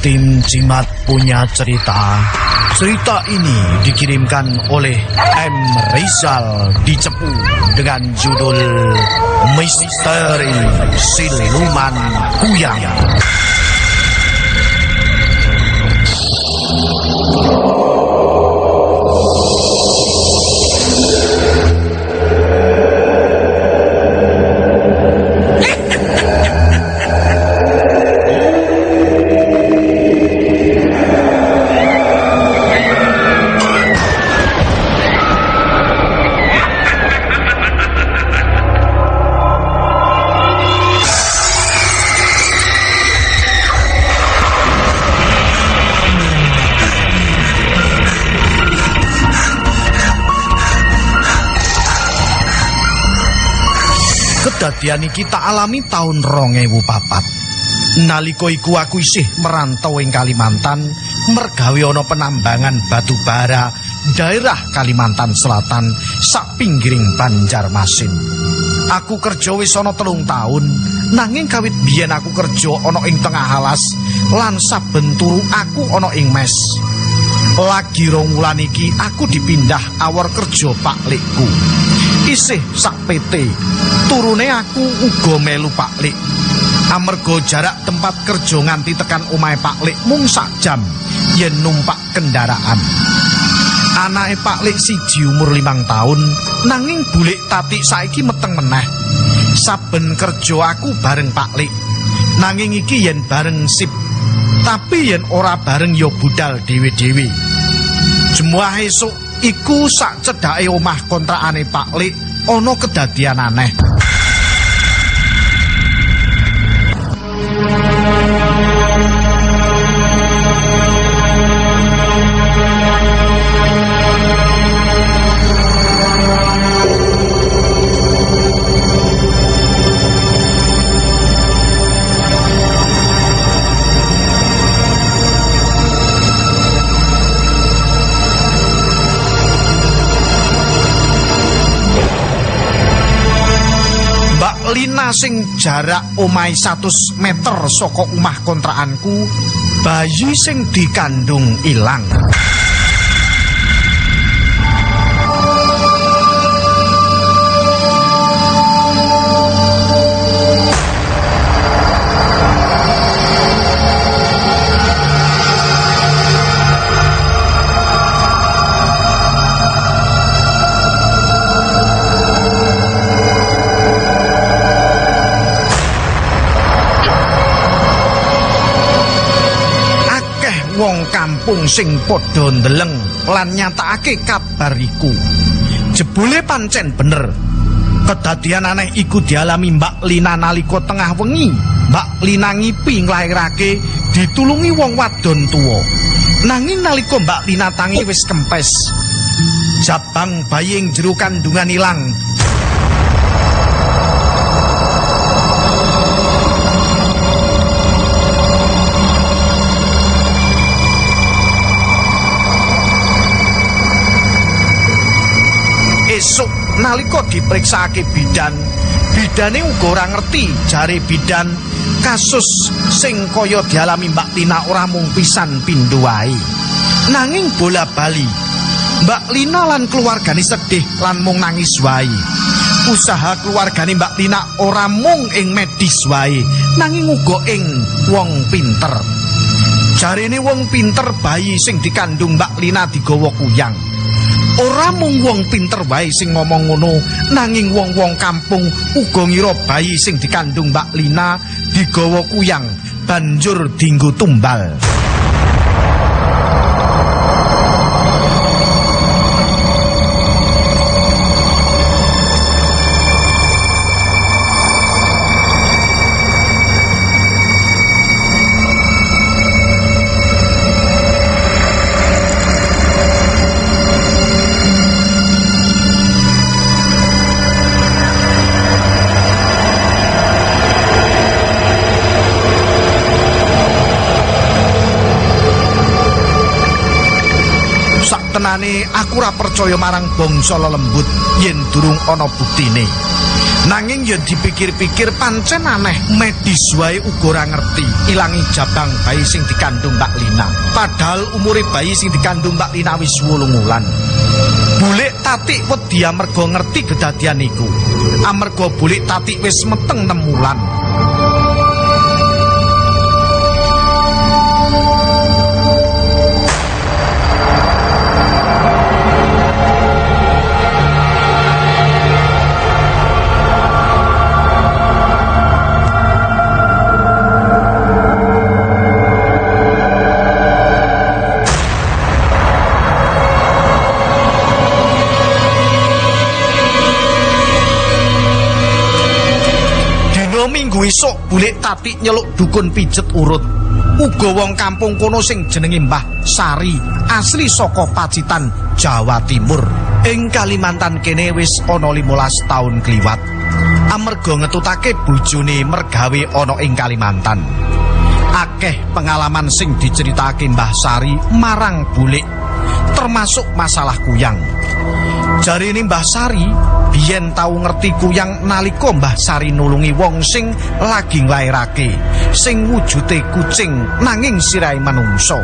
tim Jimat punya cerita. Cerita ini dikirimkan oleh M. Rizal di Cepu dengan judul Misteri Siluman Kuyang. Kedadian iki tak alami tahun 2004. Nalika iku aku isih merantau ing Kalimantan, mergawe ana penambangan batu bara daerah Kalimantan Selatan sak pinggiring Banjarmasin. Aku kerja wis ana telung tahun, nanging kawit biyen aku kerja ana ing tengah alas lan saben turu aku ana ing mes. Lagi rong wulan iki aku dipindah awar kerja Pak Likku. Isih sak PT. Turune aku uga melu Pak Lik. Amarga jarak tempat kerja nganti tekan omahe Pak Lik mung sak jam yen numpak kendaraan. Anake Pak Lik siji umur limang tahun, nanging bulik tati saiki meteng meneh. Saben kerja aku bareng Pak Lik. Nanging iki yen bareng sip tapi yen ora bareng ya budal dhewe-dhewe. Jemuah esuk iku sak cedhake omah kontrakane Pak Lik ana kedadian aneh. Sing jarak omahe 100 meter saka omah kontrakanku, bayi sing dikandung ilang. Kampung sing padha ndeleng lan nyatakake kabar iku. Jebule pancen bener. Kedadian aneh iku dialami Mbak Lina nalika tengah wengi. Mbak Lina ngipi nglairake ditulungi wong wadon tuwa. Nanging nalika Mbak Lina tangi wis kempes. Jabang bayi ing jero kandungan ilang esuk nalika dipriksake bidan. Bidane uga ora ngerti jare bidan kasus sing kaya dialami Mbak Lina ora mung pisan pindho nanging bola bali Mbak Lina lan keluargane sedih lan mung nangis wae. Usaha keluargane Mbak Lina ora mung ing medis wae nanging uga ing wong pinter. Jarene wong pinter bayi sing dikandung Mbak Lina digawa kuyang Ora mung wong pinter wae sing ngomong ngono, nanging wong-wong kampung uga ngira bayi sing dikandung Mbak Lina digawa kuyang banjur dinggo tumbal. Mulane aku ora percaya marang bangsa lelembut yen durung ana buktine. Nanging yen dipikir-pikir pancen aneh medis wae uga ora ngerti ilangi jabang bayi sing dikandung Mbak Lina. Padahal umure bayi sing dikandung Mbak Lina wis 8 wulan. Bulik tatik wedi amarga ngerti kedadian iku. Amarga bulik tatik wis meteng 6 wulan. Esuk bulik tatik nyeluk dukun pijet urut. Uga wong kampung kono sing jenenge Mbah Sari asli saka Pacitan Jawa Timur. Ing Kalimantan kene wis ana 15 taun kliwat. Amarga ngetutake bojone mergawe ana ing Kalimantan. Akeh pengalaman sing diceritake Mbah Sari marang bulik termasuk masalah kuyang Jari ini Mbah Sari biyen tau ngerti kuyang nalika Mbah Sari nulungi wong sing lagi nglairake sing wujute kucing nanging sirahe manungsa.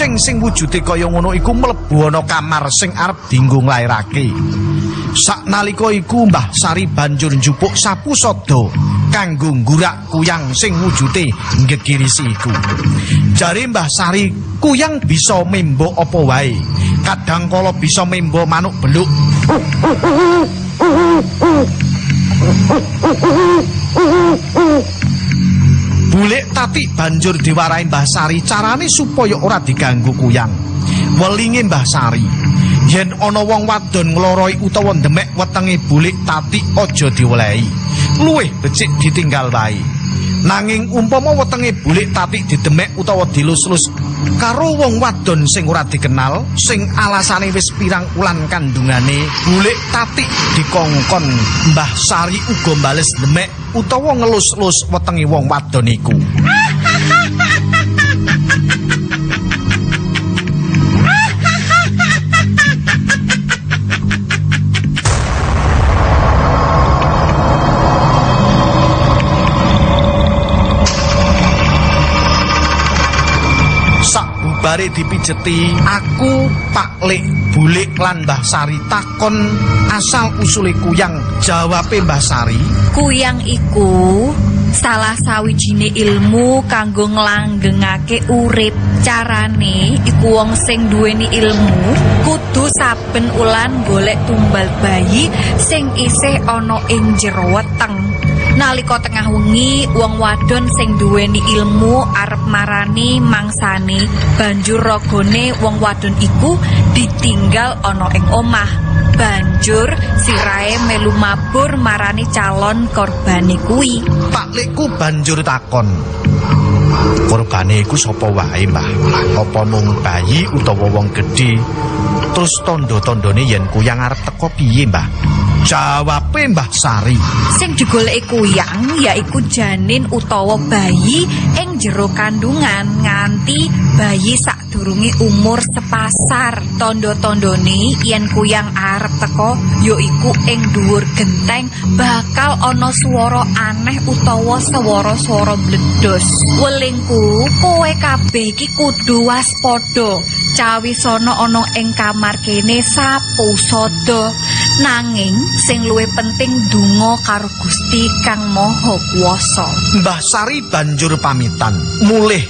Kucing sing wujude kaya ngono iku mlebu ana kamar sing arep dinggo nglairake. Saknalika iku Mbah Sari banjur njupuk sapu sada kanggo nggurak kuyang sing wujude ngegirisi iku. Jare Mbah Sari, kuyang bisa membo apa wae. Kadang kala bisa membo manuk beluk. Tati banjur diwarai Mbah Sari carane supaya ora diganggu kuyang. Welinge Mbah Sari, yen ana wong wadon ngloroi utawa ndemek wetenge Bulik Tati aja diwelehi. Luwih becik ditinggal wae. Nanging umpama wetenge Bulik Tati didemek utawa dilus-lus karo wong wadon sing ora dikenal, sing alasane wis pirang ulan kandungane, Bulik Tati dikongkon Mbah Sari uga bales demek utawa ngelus-lus wetenge wong wadon iku. bare dipijeti. Aku Pak Lek Bulik lan Mbah Sari takon asal usule kuyang. Jawabe Mbah Sari kuyang iku salah sawijine ilmu kanggo nglanggengake urip. Carane iku wong sing duweni ilmu kudu saben ulan golek tumbal bayi sing isih ana ing jero weteng nalika tengah wengi wong wadon sing duweni ilmu arep marani mangsane banjur ragane wong wadon iku ditinggal ana ing omah banjur sirae melu mabur marani calon korbane kuwi Pak Lekku banjur takon Korbane iku sapa wae, Mbah? Apa mung bayi utawa wong gedhe? Terus tondo-tondone yen kuyang arep teko piye, Mbah? Jawabe Mbah Sari. Sing digoleki kuyang yaiku janin utawa bayi ing jero kandungan nganti bayi sadurunge umur sepasar. Tondo-tondone yen kuyang arep teko yaiku ing dhuwur genteng bakal ana swara aneh utawa swara-swara bledos. Welingku, kowe kabeh iki kudu waspada. Cawisana ana ing kamar kene sapu sada. Nanging sing luwih penting donga karo Gusti Kang Maha Kuwasa. Mbah Sari banjur pamitan mulih.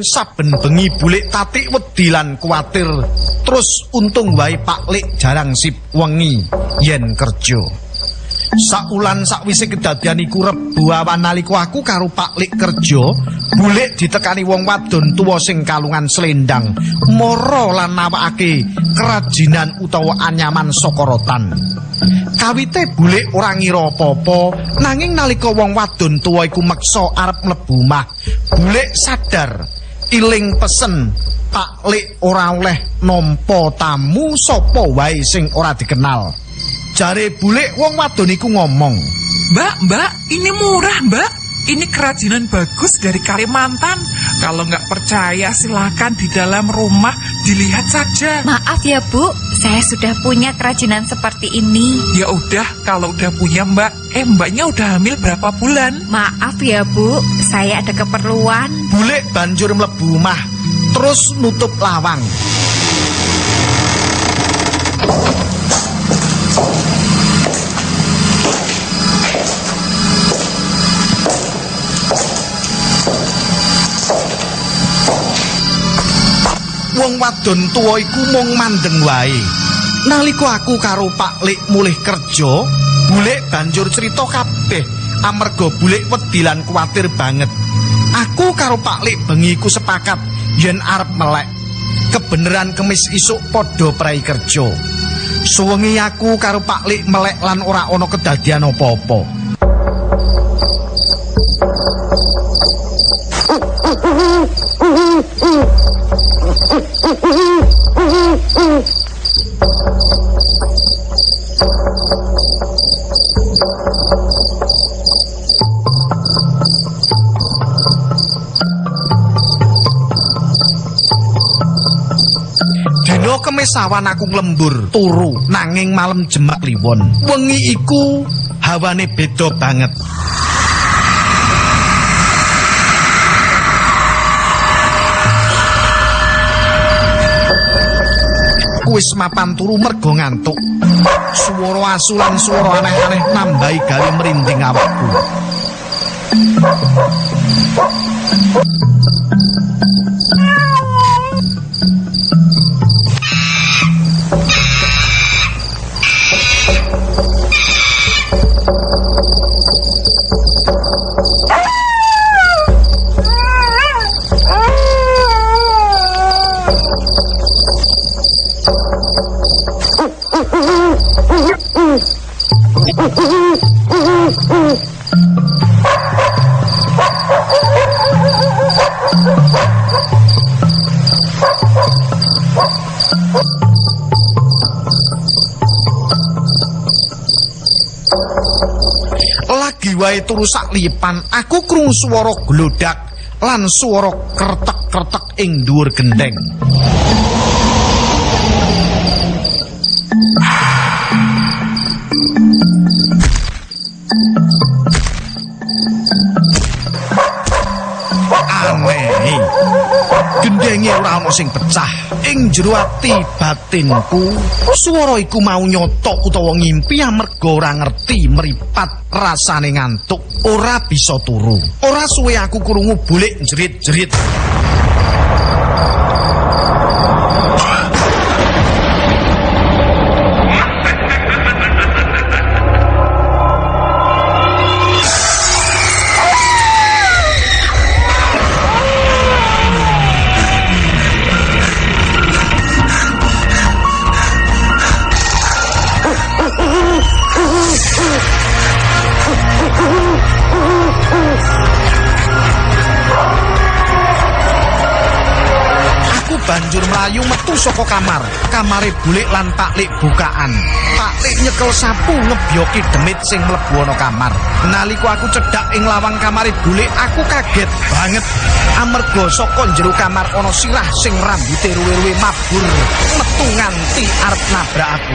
Saben bengi bulik tatik wedi lan kuatir. Terus untung wae Pak Lik jarang sip wengi yen kerja. Saulan sakwise kedadian iku rebu awan nalika aku karo Pak Lik kerja, bulik ditekani wong wadon tuwa sing kalungan slendang, mara lan nawakake kerajinan utawa anyaman saka rotan. Kawite bulik ora ngira apa-apa, nanging nalika wong wadon tuwa iku meksa arep mlebu omah, bulik sadar iling pesen Pak Lik ora oleh nampa tamu sapa wae sing ora dikenal. Jare bulik wong wadon iku ngomong, Mbak, mbak, ini murah mbak. Ini kerajinan bagus dari Kalimantan. Kalau nggak percaya silakan di dalam rumah dilihat saja. Maaf ya Bu, saya sudah punya kerajinan seperti ini. Ya udah, kalau udah punya mbak, eh mbaknya udah hamil berapa bulan? Maaf ya Bu, saya ada keperluan. bulik banjur mlebu omah, terus nutup lawang. Wong wadon tuwa iku mung mandeng wae. Nalika aku karo Pak Lik mulih kerja, Bulik banjur cerita kabeh amarga Bulik wedi lan kuwatir banget. Aku karo Pak Lik bengi iku sepakat yen arep melek. Kebeneran kemis isuk padha prei kerja. Suwengi aku karo Pak Lik melek lan ora ana kedadian apa-apa. Dina kemis awan aku nglembur turu nanging malam jemak liwon. Wengi iku hawane beda banget. Wis mapan turu mergo ngantuk. Swara asu lan swara aneh-aneh nambahi gawe merinding awakku. Wae turu sak lipan, aku krungu swara glodak lan swara kretek-kretek ing dhuwur gendeng. Aneh. Gendenge ora ana sing pecah. Ing jero ati batinku, swara iku mau nyotok utawa ngimpi amarga ora ngerti mripat rasane ngantuk, ora bisa turu. Ora suwe aku krungu bulik jerit-jerit. Metu saka kamar. Kamare bulik lan Pak Lik bukaan. Pak Lik nyekel sapu ngebyoki demit sing mlebu ana kamar. Nalika aku cedhak ing lawang kamare bulik, aku kaget banget amarga saka jero kamar ana sirah sing rambute ruwe-ruwe mabur metu nganti arep nabrak aku.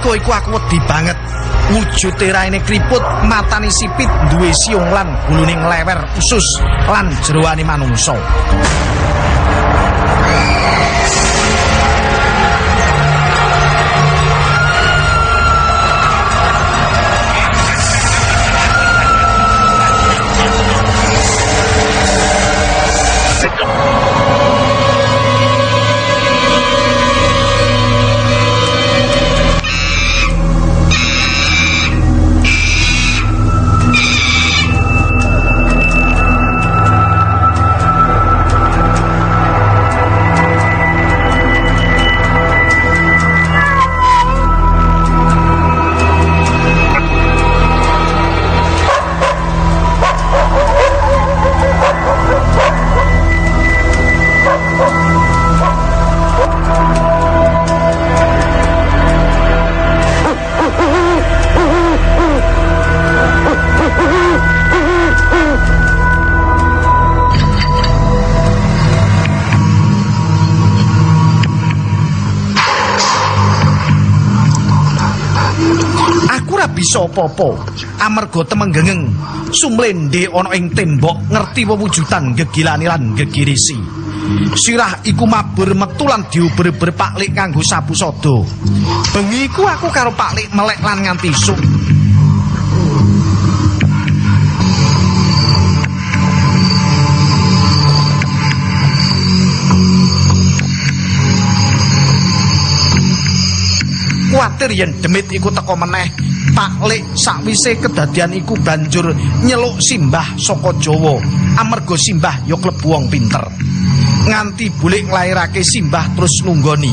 Nalika iku aku wedi banget. Wujude raine kriput, matane sipit, duwe siung lan guluning lewer usus lan jeroane manungsa. Apa-apa amarga temenggengeng sumlende ana ing tembok ngerti wewujudan gegilane lan gegirisi. Sirah iku mabur metu lan diuber-uber Paklik kanggo sapu sada. Bengi iku aku karo Paklik melek lan nganti isuk. kuatir yen demit iku teko meneh Paklik sakwise kedadian iku banjur nyeluk Simbah saka Jawa. Amarga Simbah ya klebu wong pinter. Nganti bulik nglairake Simbah terus nunggoni.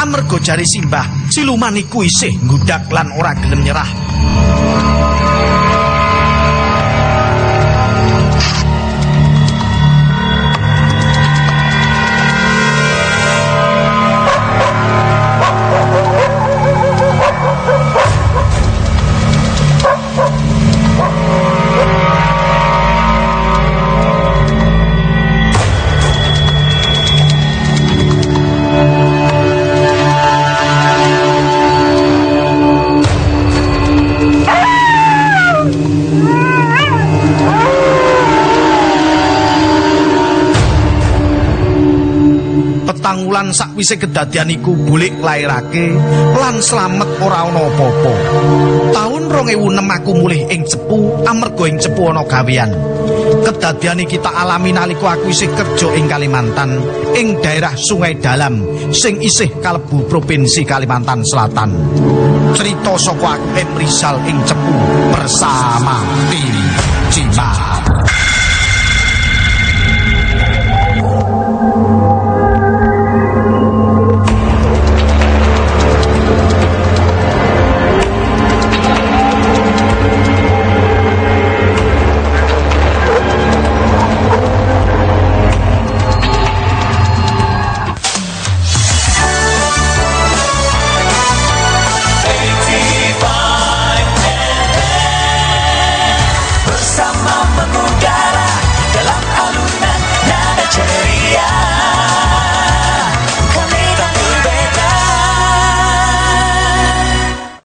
Amarga jari Simbah siluman iku isih nggudak lan ora gelem nyerah patang wulan sakwise kedadian iku bulik lairake lan slamet ora ana apa-apa. Taun 2006 aku mulih ing Cepu amarga ing Cepu ana gawean. Kedadian iki tak alami nalika aku isih kerja ing Kalimantan ing daerah Sungai Dalam sing isih kalebu provinsi Kalimantan Selatan. Cerita saka Akem Rizal ing Cepu bersama tim Cimapro.